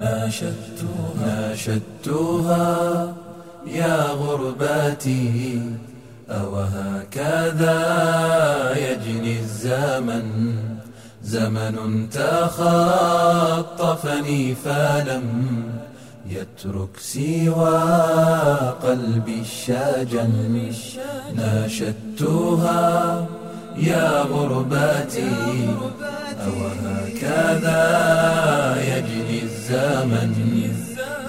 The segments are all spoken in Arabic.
ناشدتها ناشدتها يا غرباتي أوهكذا يجني الزمن. زمن تخطفني فلم يترك سوى قلبي الشاجن. ناشدتها يا غرباتي أوهكذا يجني الزمن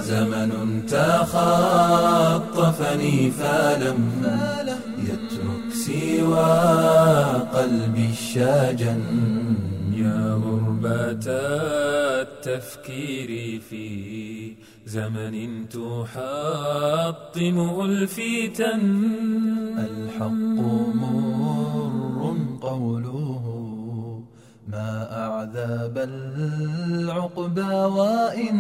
زمن تخطفني فلم يترك سوى قلبي الشاجن. يا غربة التفكير في زمن تحطمه الفتن الحق مر قوله ما أعذب العقبى وإن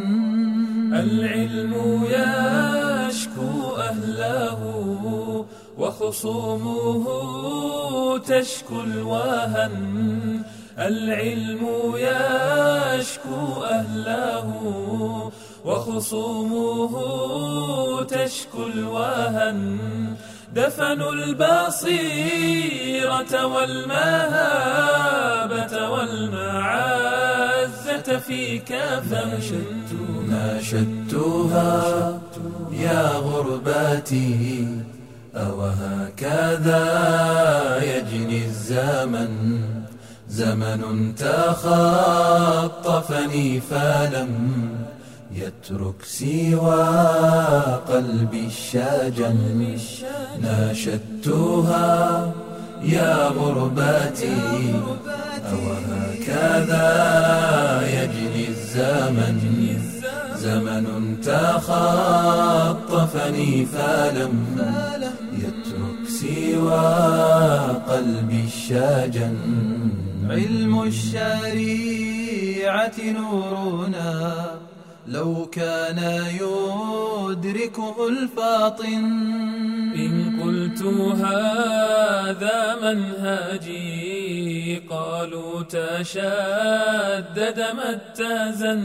العلم يشكو أهله وخصومه تشكو الوهن. العلم يشكو أهله وخصومه تشكو الوهن. دفنوا البصيرة والمهابة والمعزة في كفن ناشدتها يا غرباتي. أوهكذا يجني الزمن زمن تخطفني فلم يترك سوى قلبي الشاجن ناشدتها يا غرباتي. أوهكذا يجني الزمن. زمن تخطفني فلم يترك سوى قلبي الشاجن. علم الشريعة نورنا لو كان يدركه ألفاطن. إن قلت هذا منهجي قالوا تشدد ما اتزن.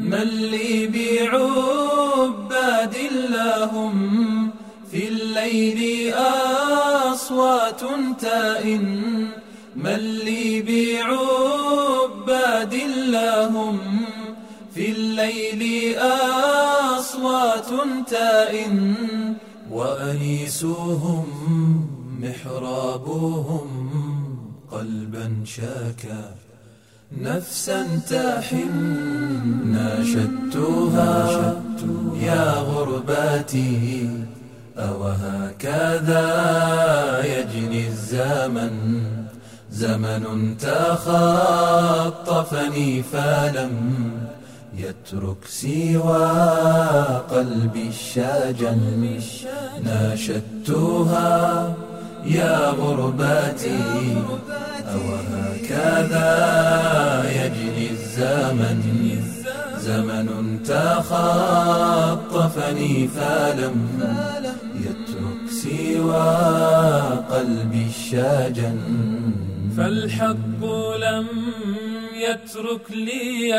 من لي بعباد لهم في الليل أصوات تائن. من لي بعباد لهم في الليل أصوات تائن وأنيسهم محرابهم قلبا شاكا. نفسا تحن ناشدتها. يا غرباتي أوهكذا يجني الزمن؟ زمن تخطفني فلم يترك سوى قلبي الشاجن ناشدتها يا غرباتي أوهكذا يجني الزمن. زمن تخطفني فلم يترك سوى قلبي الشاجن فالحق لم يترك لي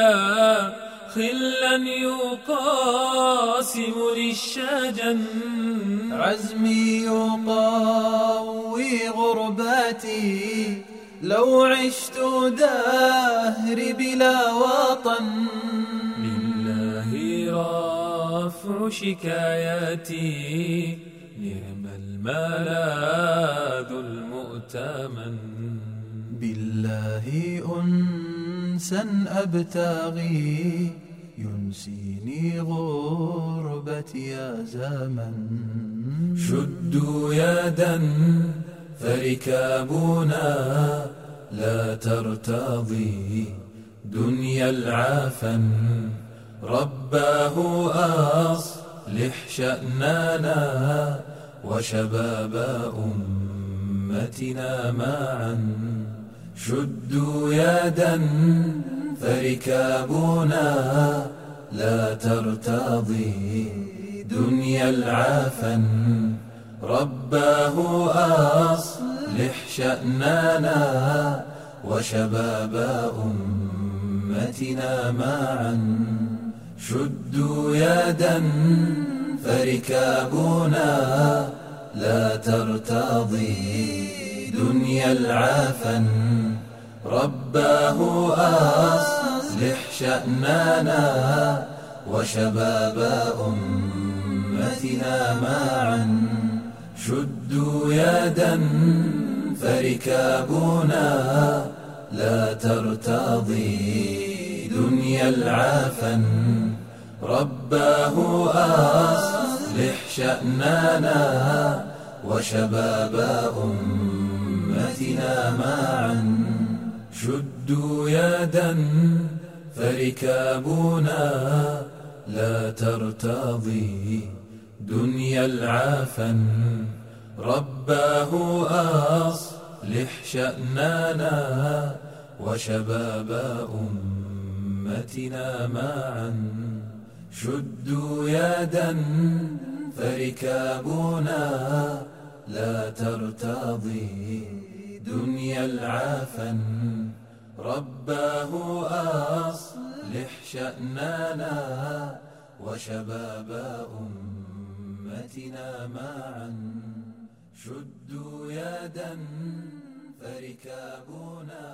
خلا يقاسم للشجن. عزمي يقوي غرباتي لو عشت دهري بلا وطن. لله رفع شكاياتي نعم الملاذ المؤتمن. بالله أنسا أبتغي ينسيني غربتي يا زمن. شدوا يدا فركابنا لا ترتضي دنيا العفن. رباه أصلح شأننا وشباب أمتنا معا. شدوا يدا فركابنا لا ترتضي دنيا العفن. رباه أصلح شأننا وشباب أمتنا معا. شدوا يدا فركابنا لا ترتضي دنيا العافن رباه أصلح شأننا وشباب أمتنا معا. شدوا يدا فركابنا لا ترتضي دنيا العافن رباه أصلح شأننا وشباب أمتنا معا. شدوا يدا فركابنا لا ترتضي دنيا العافن رباه أصلح شأننا وشباب أمتنا معا شدوا يدا فركابنا لا ترتضي دنيا العافن رباه أصلح شأننا وشباب أمتنا معا. شدوا يدا فركابنا